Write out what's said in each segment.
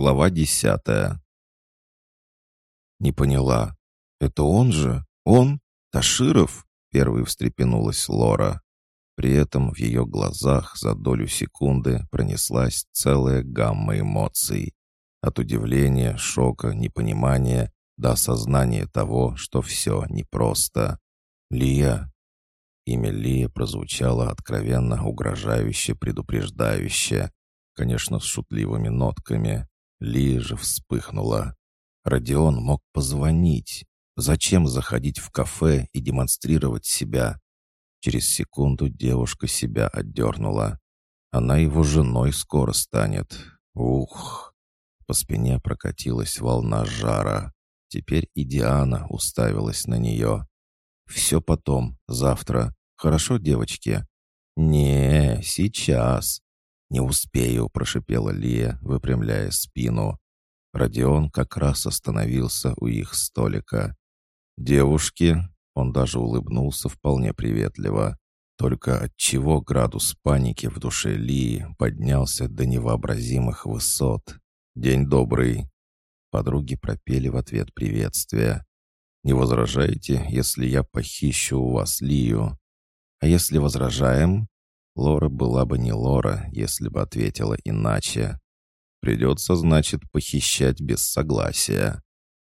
Глава десятая. Не поняла. Это он же? Он? Таширов? Первой встрепенулась Лора. При этом в ее глазах за долю секунды пронеслась целая гамма эмоций. От удивления, шока, непонимания до осознания того, что все непросто. «Лия!» Имя Лия прозвучало откровенно угрожающе, предупреждающе. Конечно, с шутливыми нотками. Лия же вспыхнула. Родион мог позвонить. Зачем заходить в кафе и демонстрировать себя? Через секунду девушка себя отдернула. Она его женой скоро станет. Ух! По спине прокатилась волна жара. Теперь и Диана уставилась на нее. «Все потом, завтра. Хорошо, девочки?» «Не, сейчас. «Не успею», — прошипела Лия, выпрямляя спину. Родион как раз остановился у их столика. «Девушки», — он даже улыбнулся вполне приветливо, только отчего градус паники в душе Лии поднялся до невообразимых высот. «День добрый!» Подруги пропели в ответ приветствия. «Не возражаете, если я похищу у вас Лию?» «А если возражаем?» Лора была бы не Лора, если бы ответила иначе. Придется, значит, похищать без согласия.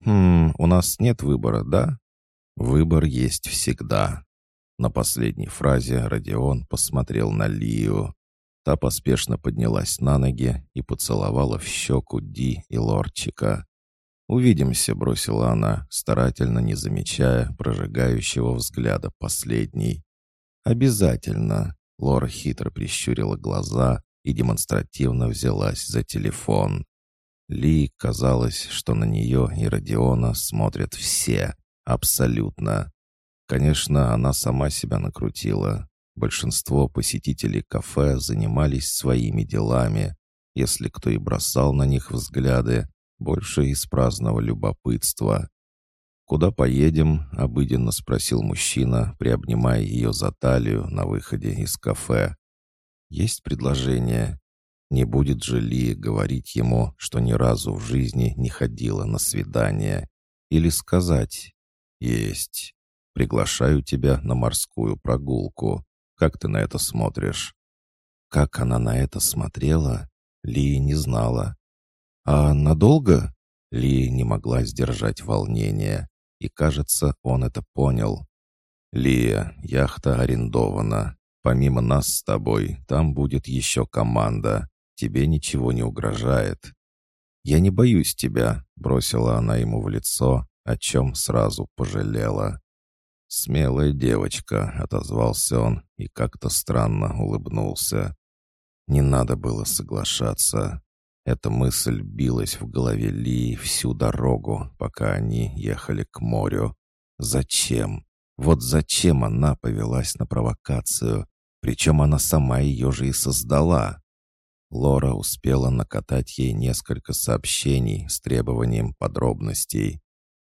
Хм, у нас нет выбора, да? Выбор есть всегда. На последней фразе Родион посмотрел на Лию. Та поспешно поднялась на ноги и поцеловала в щеку Ди и Лорчика. «Увидимся», — бросила она, старательно не замечая прожигающего взгляда последней. «Обязательно», Лора хитро прищурила глаза и демонстративно взялась за телефон. Ли казалось, что на нее и Родиона смотрят все, абсолютно. Конечно, она сама себя накрутила. Большинство посетителей кафе занимались своими делами. Если кто и бросал на них взгляды, больше из праздного любопытства. «Куда поедем?» — обыденно спросил мужчина, приобнимая ее за талию на выходе из кафе. «Есть предложение?» Не будет же Ли говорить ему, что ни разу в жизни не ходила на свидание? Или сказать «Есть. Приглашаю тебя на морскую прогулку. Как ты на это смотришь?» Как она на это смотрела, Ли не знала. «А надолго?» Ли не могла сдержать волнение. И, кажется, он это понял. «Лия, яхта арендована. Помимо нас с тобой, там будет еще команда. Тебе ничего не угрожает». «Я не боюсь тебя», — бросила она ему в лицо, о чем сразу пожалела. «Смелая девочка», — отозвался он и как-то странно улыбнулся. Не надо было соглашаться. Эта мысль билась в голове Ли всю дорогу, пока они ехали к морю. Зачем? Вот зачем она повелась на провокацию? Причем она сама ее же и создала. Лора успела накатать ей несколько сообщений с требованием подробностей.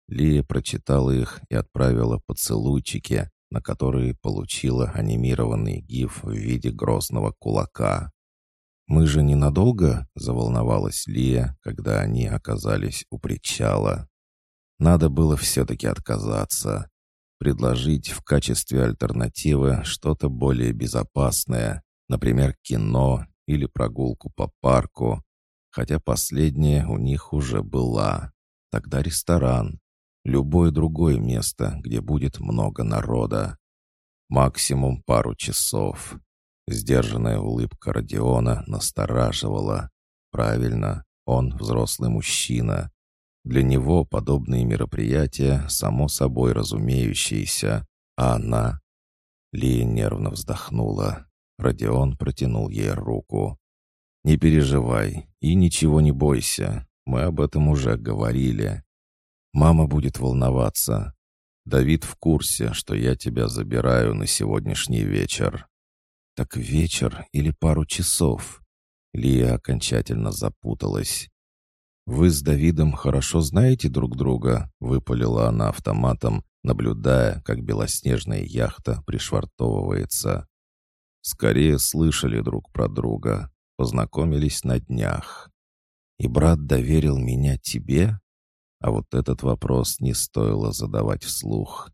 Лия прочитала их и отправила поцелуйчики, на которые получила анимированный гиф в виде грозного кулака. «Мы же ненадолго?» — заволновалась Лия, когда они оказались у причала. Надо было все-таки отказаться. Предложить в качестве альтернативы что-то более безопасное, например, кино или прогулку по парку, хотя последняя у них уже была. Тогда ресторан. Любое другое место, где будет много народа. Максимум пару часов. Сдержанная улыбка Родиона настораживала. Правильно, он взрослый мужчина. Для него подобные мероприятия само собой разумеющиеся, а она... Лия нервно вздохнула. Родион протянул ей руку. «Не переживай и ничего не бойся. Мы об этом уже говорили. Мама будет волноваться. Давид в курсе, что я тебя забираю на сегодняшний вечер. Так вечер или пару часов? Лия окончательно запуталась. «Вы с Давидом хорошо знаете друг друга?» — выпалила она автоматом, наблюдая, как белоснежная яхта пришвартовывается. «Скорее слышали друг про друга, познакомились на днях». И брат доверил меня тебе? А вот этот вопрос не стоило задавать вслух.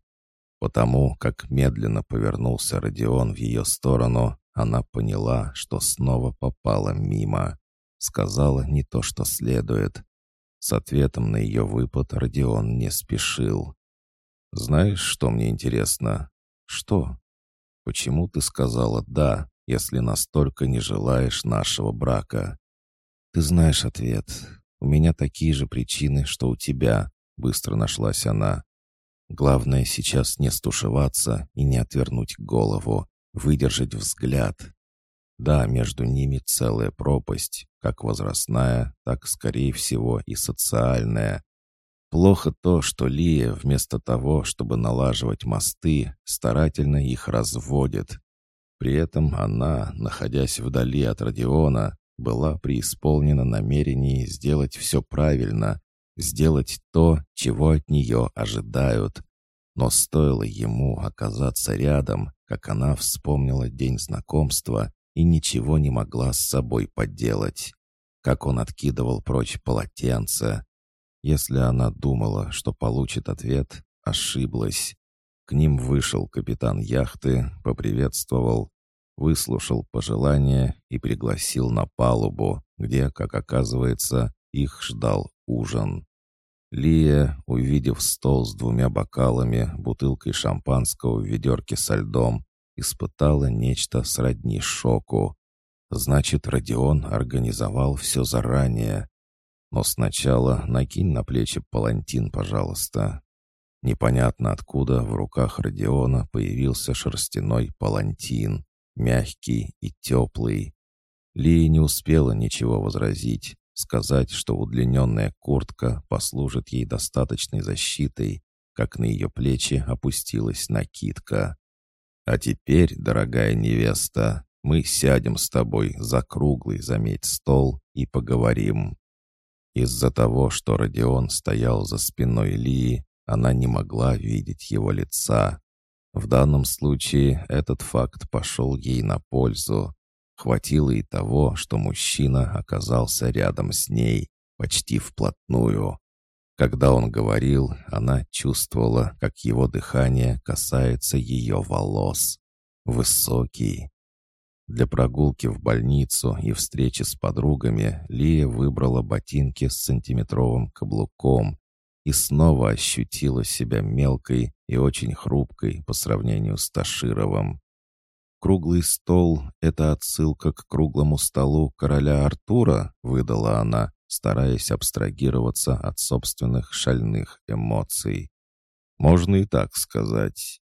Потому как медленно повернулся Родион в ее сторону, она поняла, что снова попала мимо. Сказала не то, что следует. С ответом на ее выпад Родион не спешил. «Знаешь, что мне интересно?» «Что?» «Почему ты сказала «да», если настолько не желаешь нашего брака?» «Ты знаешь ответ. У меня такие же причины, что у тебя», — быстро нашлась она. «Главное сейчас не стушеваться и не отвернуть голову, выдержать взгляд. Да, между ними целая пропасть, как возрастная, так, скорее всего, и социальная. Плохо то, что Лия вместо того, чтобы налаживать мосты, старательно их разводит. При этом она, находясь вдали от Родиона, была преисполнена намерений сделать все правильно, сделать то, чего от нее ожидают. Но стоило ему оказаться рядом, как она вспомнила день знакомства и ничего не могла с собой поделать. Как он откидывал прочь полотенце. Если она думала, что получит ответ, ошиблась. К ним вышел капитан яхты, поприветствовал, выслушал пожелания и пригласил на палубу, где, как оказывается, их ждал ужин. Лия, увидев стол с двумя бокалами, бутылкой шампанского в ведерке со льдом, испытала нечто сродни шоку. Значит, Родион организовал все заранее. Но сначала накинь на плечи палантин, пожалуйста. Непонятно откуда в руках Родиона появился шерстяной палантин мягкий и теплый. Лия не успела ничего возразить, сказать, что удлиненная куртка послужит ей достаточной защитой, как на ее плечи опустилась накидка. «А теперь, дорогая невеста, мы сядем с тобой за круглый, заметь, стол и поговорим». Из-за того, что Родион стоял за спиной Лии, она не могла видеть его лица. В данном случае этот факт пошел ей на пользу. Хватило и того, что мужчина оказался рядом с ней, почти вплотную. Когда он говорил, она чувствовала, как его дыхание касается ее волос. Высокий. Для прогулки в больницу и встречи с подругами Лия выбрала ботинки с сантиметровым каблуком, и снова ощутила себя мелкой и очень хрупкой по сравнению с Ташировым. «Круглый стол — это отсылка к круглому столу короля Артура», — выдала она, стараясь абстрагироваться от собственных шальных эмоций. «Можно и так сказать».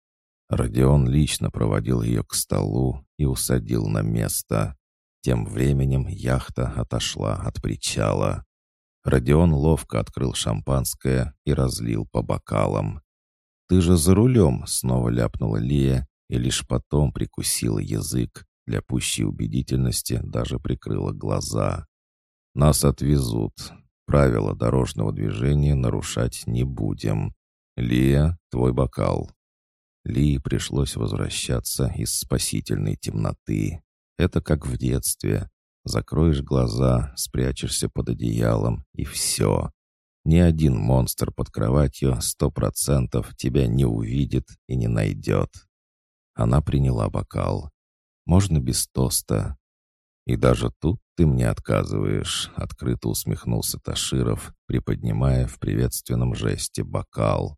Родион лично проводил ее к столу и усадил на место. Тем временем яхта отошла от причала. Родион ловко открыл шампанское и разлил по бокалам. «Ты же за рулем!» — снова ляпнула Лия и лишь потом прикусила язык, для пущей убедительности даже прикрыла глаза. «Нас отвезут. Правила дорожного движения нарушать не будем. Лия, твой бокал». Лии пришлось возвращаться из спасительной темноты. Это как в детстве. Закроешь глаза, спрячешься под одеялом, и все. Ни один монстр под кроватью сто процентов тебя не увидит и не найдет. Она приняла бокал. «Можно без тоста?» «И даже тут ты мне отказываешь», — открыто усмехнулся Таширов, приподнимая в приветственном жесте бокал.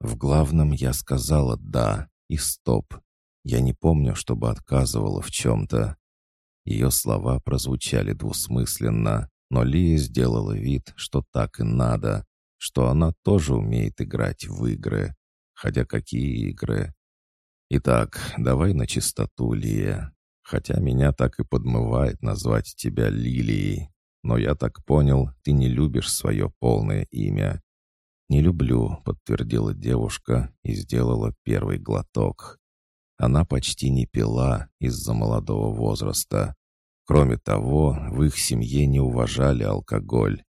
«В главном я сказала «да» и «стоп». Я не помню, чтобы отказывала в чем-то. Ее слова прозвучали двусмысленно, но Лия сделала вид, что так и надо, что она тоже умеет играть в игры. Хотя какие игры? Итак, давай на чистоту, Лия. Хотя меня так и подмывает назвать тебя Лилией. Но я так понял, ты не любишь свое полное имя. «Не люблю», — подтвердила девушка и сделала первый глоток. Она почти не пила из-за молодого возраста. Кроме того, в их семье не уважали алкоголь.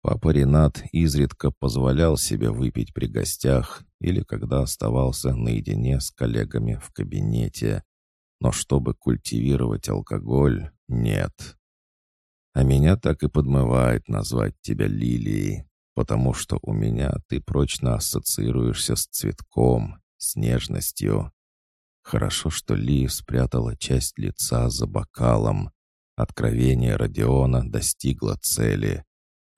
Папа Ренат изредка позволял себе выпить при гостях или когда оставался наедине с коллегами в кабинете. Но чтобы культивировать алкоголь, нет. А меня так и подмывает назвать тебя Лилией, потому что у меня ты прочно ассоциируешься с цветком, с нежностью. Хорошо, что Ли спрятала часть лица за бокалом. Откровение Родиона достигло цели.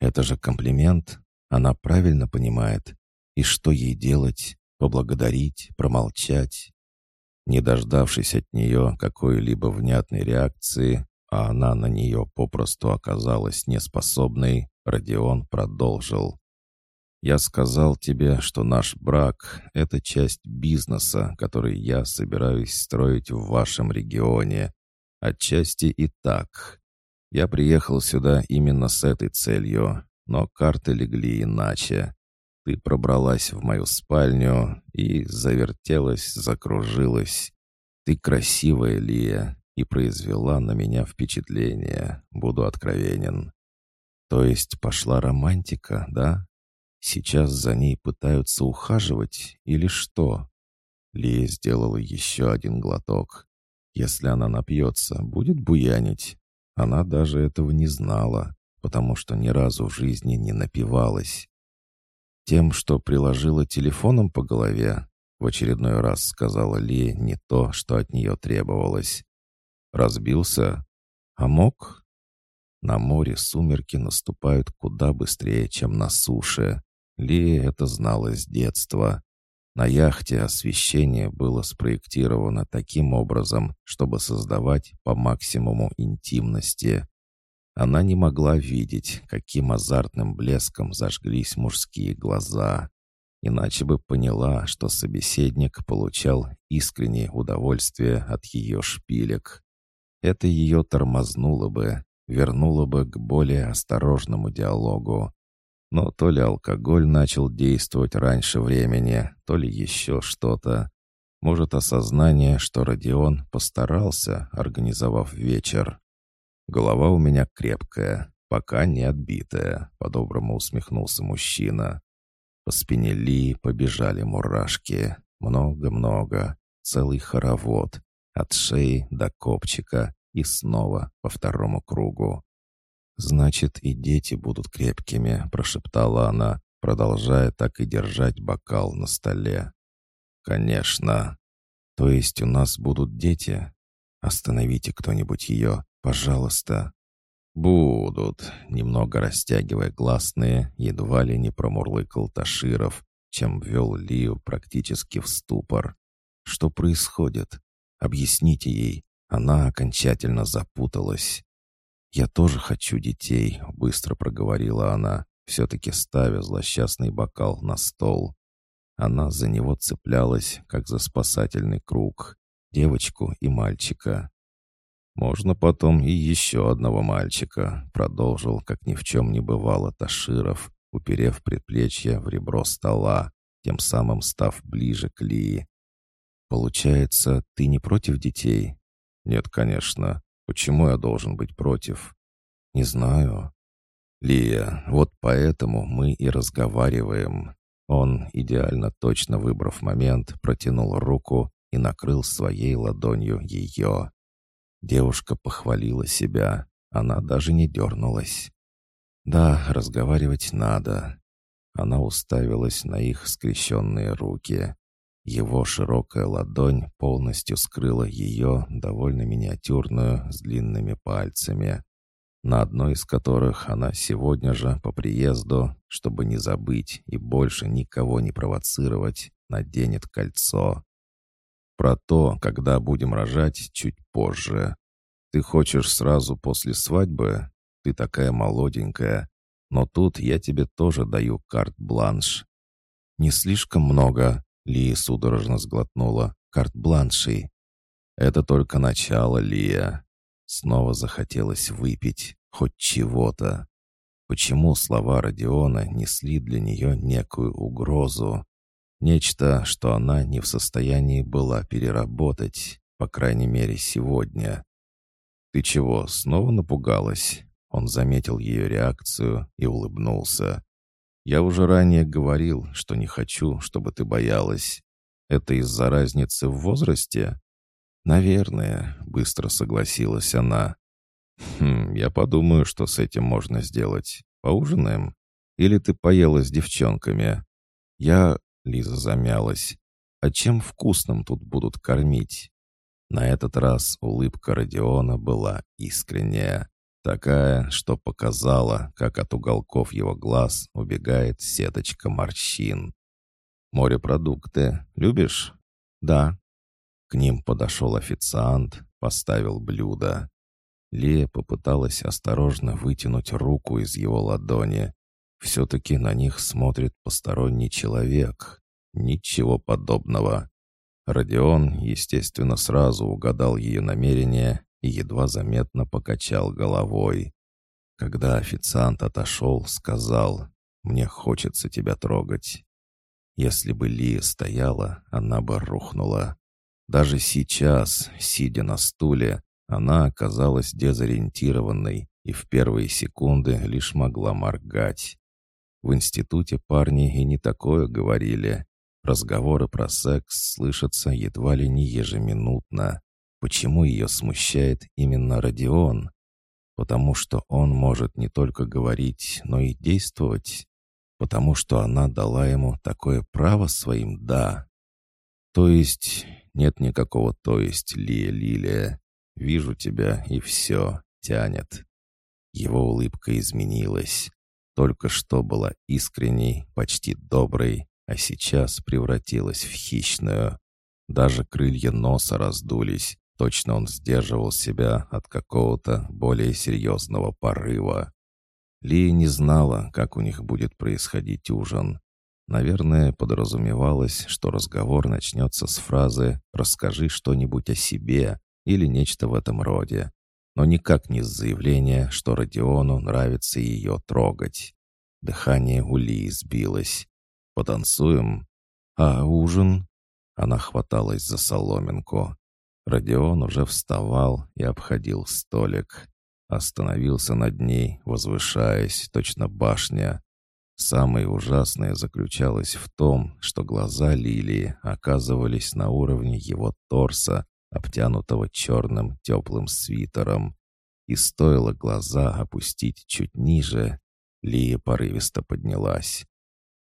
Это же комплимент. Она правильно понимает. И что ей делать? Поблагодарить? Промолчать? Не дождавшись от нее какой-либо внятной реакции, а она на нее попросту оказалась неспособной, Родион продолжил. «Я сказал тебе, что наш брак — это часть бизнеса, который я собираюсь строить в вашем регионе. Отчасти и так. Я приехал сюда именно с этой целью, но карты легли иначе. Ты пробралась в мою спальню и завертелась, закружилась. Ты красивая, Лия, и произвела на меня впечатление, буду откровенен. То есть пошла романтика, да? Сейчас за ней пытаются ухаживать или что? Лия сделала еще один глоток. Если она напьется, будет буянить. Она даже этого не знала, потому что ни разу в жизни не напивалась. Тем, что приложила телефоном по голове, в очередной раз сказала Ли не то, что от нее требовалось. Разбился? А мог? На море сумерки наступают куда быстрее, чем на суше. Ли это знала с детства. На яхте освещение было спроектировано таким образом, чтобы создавать по максимуму интимности. Она не могла видеть, каким азартным блеском зажглись мужские глаза. Иначе бы поняла, что собеседник получал искреннее удовольствие от ее шпилек. Это ее тормознуло бы, вернуло бы к более осторожному диалогу. Но то ли алкоголь начал действовать раньше времени, то ли еще что-то. Может, осознание, что Родион постарался, организовав вечер. Голова у меня крепкая, пока не отбитая, по-доброму усмехнулся мужчина. По спине Ли побежали мурашки. Много-много. Целый хоровод. От шеи до копчика и снова по второму кругу. «Значит, и дети будут крепкими», — прошептала она, продолжая так и держать бокал на столе. «Конечно. То есть у нас будут дети? Остановите кто-нибудь ее, пожалуйста». «Будут», — немного растягивая гласные, едва ли не промурлыкал Таширов, чем ввел Лию практически в ступор. «Что происходит? Объясните ей, она окончательно запуталась. «Я тоже хочу детей», — быстро проговорила она, все-таки ставя злосчастный бокал на стол. Она за него цеплялась, как за спасательный круг. Девочку и мальчика. «Можно потом и еще одного мальчика», — продолжил, как ни в чем не бывало Таширов, уперев предплечье в ребро стола, тем самым став ближе к Лии. «Получается, ты не против детей?» «Нет, конечно. Почему я должен быть против?» «Не знаю». «Лия, вот поэтому мы и разговариваем». Он, идеально точно выбрав момент, протянул руку и накрыл своей ладонью ее. Девушка похвалила себя. Она даже не дернулась. «Да, разговаривать надо». Она уставилась на их скрещенные руки. Его широкая ладонь полностью скрыла ее, довольно миниатюрную, с длинными пальцами, на одной из которых она сегодня же по приезду, чтобы не забыть и больше никого не провоцировать, наденет кольцо. Про то, когда будем рожать, чуть позже. Ты хочешь сразу после свадьбы? Ты такая молоденькая. Но тут я тебе тоже даю карт-бланш. Не слишком много, ли судорожно сглотнула. «Карт-бланши!» «Это только начало, Лия!» Снова захотелось выпить, хоть чего-то. Почему слова Родиона несли для нее некую угрозу? Нечто, что она не в состоянии была переработать, по крайней мере, сегодня. «Ты чего, снова напугалась?» Он заметил ее реакцию и улыбнулся. Я уже ранее говорил, что не хочу, чтобы ты боялась. Это из-за разницы в возрасте? Наверное, быстро согласилась она. «Хм, я подумаю, что с этим можно сделать. Поужинаем? Или ты поела с девчонками?» «Я...» — Лиза замялась. «А чем вкусным тут будут кормить?» На этот раз улыбка Родиона была искренняя. Такая, что показала, как от уголков его глаз убегает сеточка морщин. «Морепродукты любишь?» «Да». К ним подошел официант, поставил блюдо. Лея попыталась осторожно вытянуть руку из его ладони. Все-таки на них смотрит посторонний человек. Ничего подобного. Родион, естественно, сразу угадал ее намерение и едва заметно покачал головой. Когда официант отошел, сказал, «Мне хочется тебя трогать». Если бы Лия стояла, она бы рухнула. Даже сейчас, сидя на стуле, она оказалась дезориентированной и в первые секунды лишь могла моргать. В институте парни и не такое говорили. Разговоры про секс слышатся едва ли не ежеминутно. Почему ее смущает именно Родион? Потому что он может не только говорить, но и действовать. Потому что она дала ему такое право своим «да». То есть нет никакого «то есть» Лия Лилия. Вижу тебя, и все, тянет. Его улыбка изменилась. Только что была искренней, почти доброй, а сейчас превратилась в хищную. Даже крылья носа раздулись, Точно он сдерживал себя от какого-то более серьезного порыва. Лия не знала, как у них будет происходить ужин. Наверное, подразумевалось, что разговор начнется с фразы «расскажи что-нибудь о себе» или нечто в этом роде, но никак не с заявления, что Родиону нравится ее трогать. Дыхание у Лии сбилось. «Потанцуем?» «А ужин?» Она хваталась за соломинку. Родион уже вставал и обходил столик. Остановился над ней, возвышаясь, точно башня. Самое ужасное заключалось в том, что глаза Лилии оказывались на уровне его торса, обтянутого черным теплым свитером. И стоило глаза опустить чуть ниже, Лия порывисто поднялась.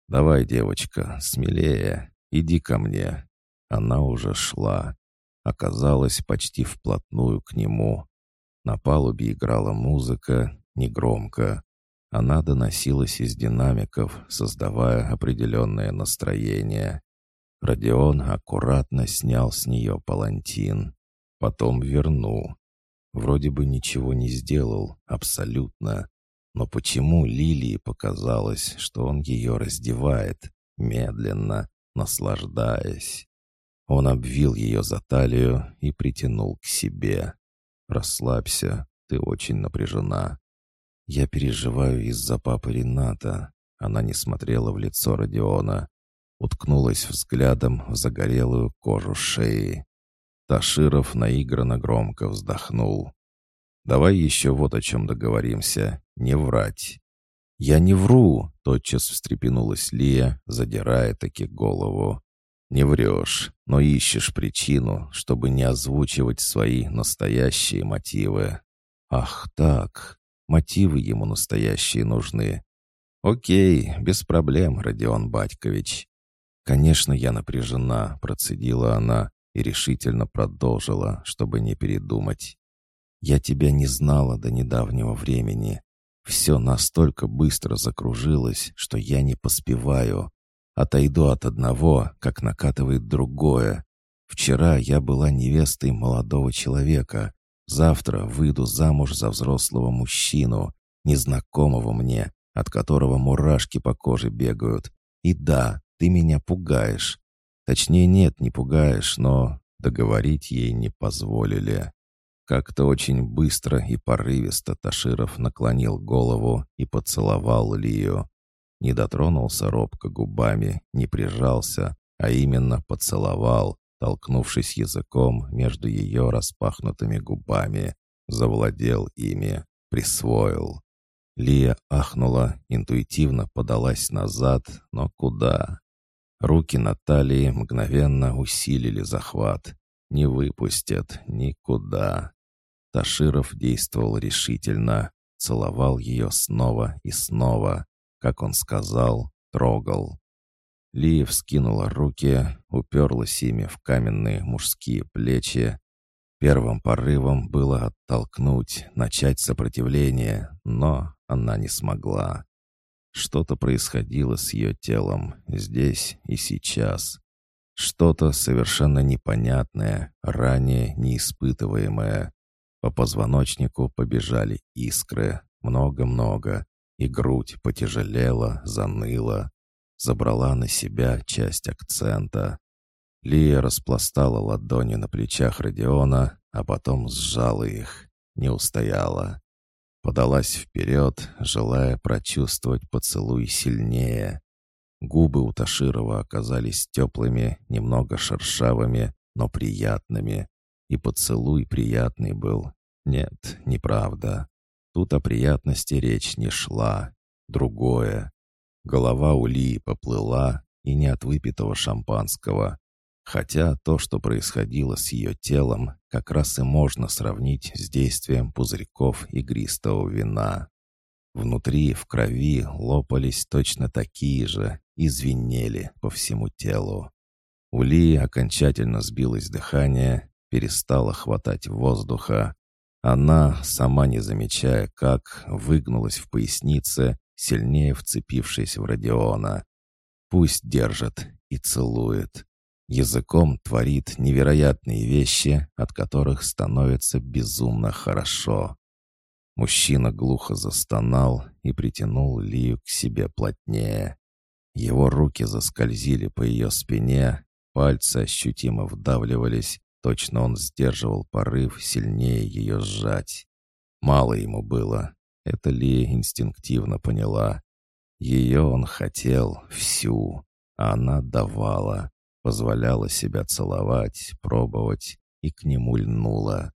«Давай, девочка, смелее, иди ко мне». Она уже шла оказалась почти вплотную к нему. На палубе играла музыка, негромко. Она доносилась из динамиков, создавая определенное настроение. Родион аккуратно снял с нее палантин. Потом вернул. Вроде бы ничего не сделал, абсолютно. Но почему Лилии показалось, что он ее раздевает, медленно, наслаждаясь? Он обвил ее за талию и притянул к себе. «Расслабься, ты очень напряжена». «Я переживаю из-за папы Рената». Она не смотрела в лицо Родиона. Уткнулась взглядом в загорелую кожу шеи. Таширов наигранно громко вздохнул. «Давай еще вот о чем договоримся. Не врать». «Я не вру!» — тотчас встрепенулась Лия, задирая таки голову. Не врешь, но ищешь причину, чтобы не озвучивать свои настоящие мотивы. Ах так, мотивы ему настоящие нужны. Окей, без проблем, Родион Батькович. Конечно, я напряжена, процедила она и решительно продолжила, чтобы не передумать. Я тебя не знала до недавнего времени. Все настолько быстро закружилось, что я не поспеваю. Отойду от одного, как накатывает другое. Вчера я была невестой молодого человека. Завтра выйду замуж за взрослого мужчину, незнакомого мне, от которого мурашки по коже бегают. И да, ты меня пугаешь. Точнее, нет, не пугаешь, но договорить ей не позволили. Как-то очень быстро и порывисто Таширов наклонил голову и поцеловал Лию. Не дотронулся робко губами, не прижался, а именно поцеловал, толкнувшись языком между ее распахнутыми губами, завладел ими, присвоил. Лия ахнула, интуитивно подалась назад, но куда? Руки Натальи мгновенно усилили захват. Не выпустят никуда. Таширов действовал решительно, целовал ее снова и снова, как он сказал, трогал. Лия вскинула руки, уперлась ими в каменные мужские плечи. Первым порывом было оттолкнуть, начать сопротивление, но она не смогла. Что-то происходило с ее телом здесь и сейчас. Что-то совершенно непонятное, ранее неиспытываемое. По позвоночнику побежали искры, много-много, и грудь потяжелела, заныла, забрала на себя часть акцента. Лия распластала ладони на плечах Родиона, а потом сжала их, не устояла. Подалась вперед, желая прочувствовать поцелуй сильнее. Губы у Таширова оказались теплыми, немного шершавыми, но приятными. И поцелуй приятный был. Нет, неправда. Тут о приятности речь не шла. Другое. Голова у Лии поплыла, и не от выпитого шампанского. Хотя то, что происходило с ее телом, как раз и можно сравнить с действием пузырьков игристого вина. Внутри, в крови, лопались точно такие же и звенели по всему телу. У Лии окончательно сбилось дыхание, перестало хватать воздуха. Она, сама не замечая как, выгнулась в пояснице, сильнее вцепившись в Родиона. Пусть держит и целует. Языком творит невероятные вещи, от которых становится безумно хорошо. Мужчина глухо застонал и притянул Лию к себе плотнее. Его руки заскользили по ее спине, пальцы ощутимо вдавливались, точно он сдерживал порыв сильнее ее сжать. Мало ему было, это Лия инстинктивно поняла. Ее он хотел всю, а она давала позволяла себя целовать, пробовать и к нему льнула.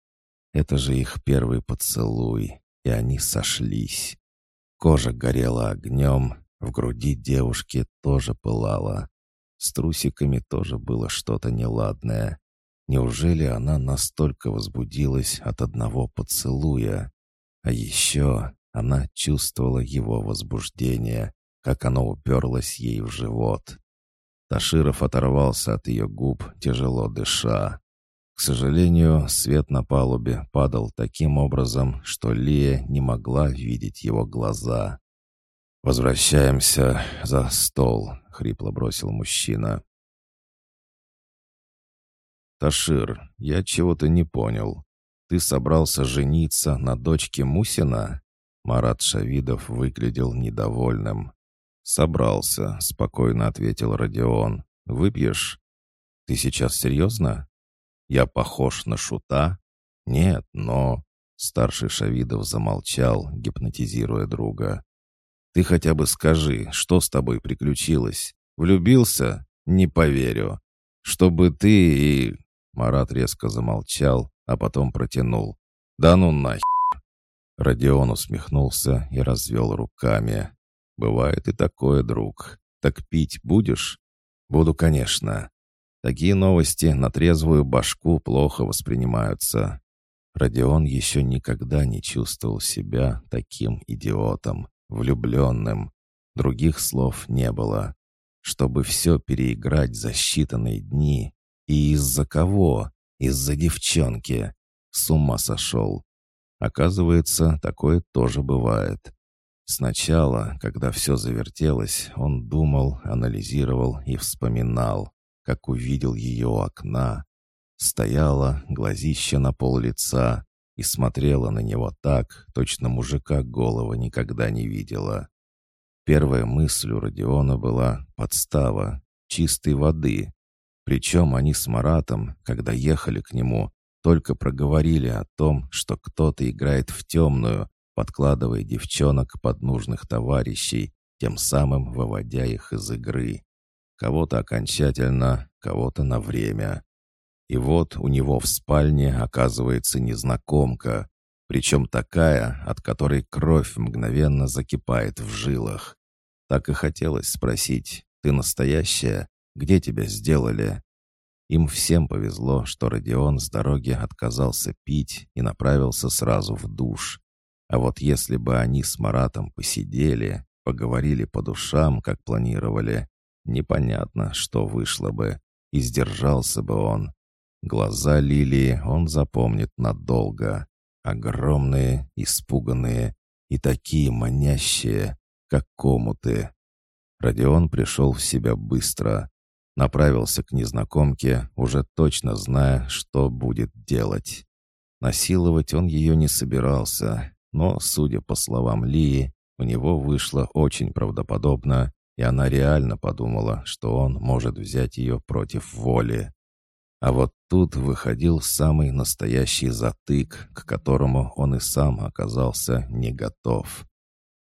Это же их первый поцелуй, и они сошлись. Кожа горела огнем, в груди девушки тоже пылала. С трусиками тоже было что-то неладное. Неужели она настолько возбудилась от одного поцелуя? А еще она чувствовала его возбуждение, как оно уперлось ей в живот. Таширов оторвался от ее губ, тяжело дыша. К сожалению, свет на палубе падал таким образом, что Лия не могла видеть его глаза. «Возвращаемся за стол», — хрипло бросил мужчина. «Ташир, я чего-то не понял. Ты собрался жениться на дочке Мусина?» Марат Шавидов выглядел недовольным. «Собрался», — спокойно ответил Родион. «Выпьешь?» «Ты сейчас серьезно?» «Я похож на шута?» «Нет, но...» Старший Шавидов замолчал, гипнотизируя друга. «Ты хотя бы скажи, что с тобой приключилось? Влюбился? Не поверю. Чтобы ты и...» Марат резко замолчал, а потом протянул. «Да ну нахер!» Родион усмехнулся и развел руками. «Бывает и такое, друг. Так пить будешь?» «Буду, конечно. Такие новости на трезвую башку плохо воспринимаются». Родион еще никогда не чувствовал себя таким идиотом, влюбленным. Других слов не было. Чтобы все переиграть за считанные дни. И из-за кого? Из-за девчонки. С ума сошел. Оказывается, такое тоже бывает. Сначала, когда все завертелось, он думал, анализировал и вспоминал, как увидел ее окна. Стояла, глазище на пол лица, и смотрела на него так, точно мужика голова никогда не видела. Первая мысль у Родиона была «подстава, чистой воды». Причем они с Маратом, когда ехали к нему, только проговорили о том, что кто-то играет в темную, подкладывая девчонок под нужных товарищей, тем самым выводя их из игры. Кого-то окончательно, кого-то на время. И вот у него в спальне оказывается незнакомка, причем такая, от которой кровь мгновенно закипает в жилах. Так и хотелось спросить, ты настоящая? Где тебя сделали? Им всем повезло, что Родион с дороги отказался пить и направился сразу в душ. А вот если бы они с Маратом посидели, поговорили по душам, как планировали, непонятно, что вышло бы, и сдержался бы он. Глаза Лилии он запомнит надолго. Огромные, испуганные и такие манящие, как комуты. Родион пришел в себя быстро. Направился к незнакомке, уже точно зная, что будет делать. Насиловать он ее не собирался, но, судя по словам Лии, у него вышло очень правдоподобно, и она реально подумала, что он может взять ее против воли. А вот тут выходил самый настоящий затык, к которому он и сам оказался не готов.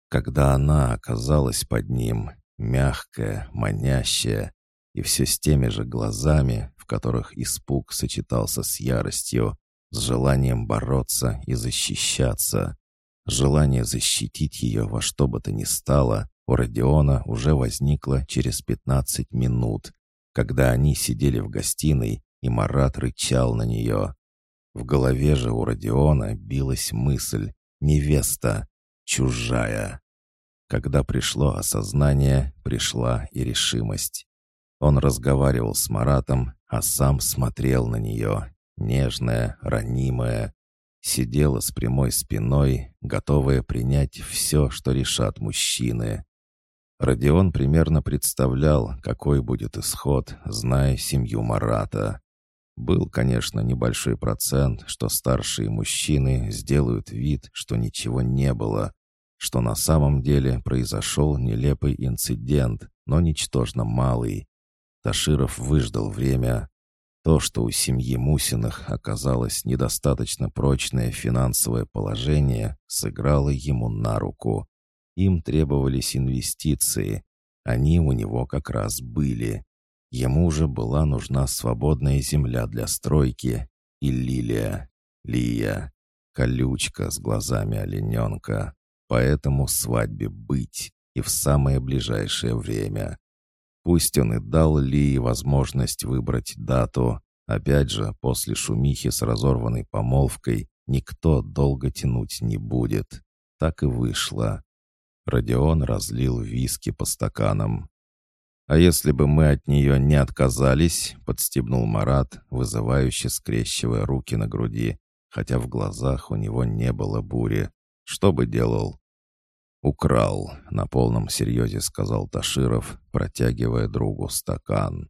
Когда она оказалась под ним, мягкая, манящая, и все с теми же глазами, в которых испуг сочетался с яростью, с желанием бороться и защищаться. Желание защитить ее во что бы то ни стало у Родиона уже возникло через 15 минут, когда они сидели в гостиной, и Марат рычал на нее. В голове же у Родиона билась мысль «невеста, чужая». Когда пришло осознание, пришла и решимость. Он разговаривал с Маратом, а сам смотрел на нее, нежная, ранимая. Сидела с прямой спиной, готовая принять все, что решат мужчины. Родион примерно представлял, какой будет исход, зная семью Марата. Был, конечно, небольшой процент, что старшие мужчины сделают вид, что ничего не было, что на самом деле произошел нелепый инцидент, но ничтожно малый. Таширов выждал время. То, что у семьи Мусиных оказалось недостаточно прочное финансовое положение, сыграло ему на руку. Им требовались инвестиции. Они у него как раз были. Ему же была нужна свободная земля для стройки. И Лилия, Лия, колючка с глазами олененка. Поэтому свадьбе быть и в самое ближайшее время. Пусть он и дал Лии возможность выбрать дату, опять же, после шумихи с разорванной помолвкой никто долго тянуть не будет. Так и вышло. Родион разлил виски по стаканам. «А если бы мы от нее не отказались?» — подстебнул Марат, вызывающе скрещивая руки на груди, хотя в глазах у него не было бури. «Что бы делал?» «Украл», — на полном серьезе сказал Таширов, протягивая другу стакан.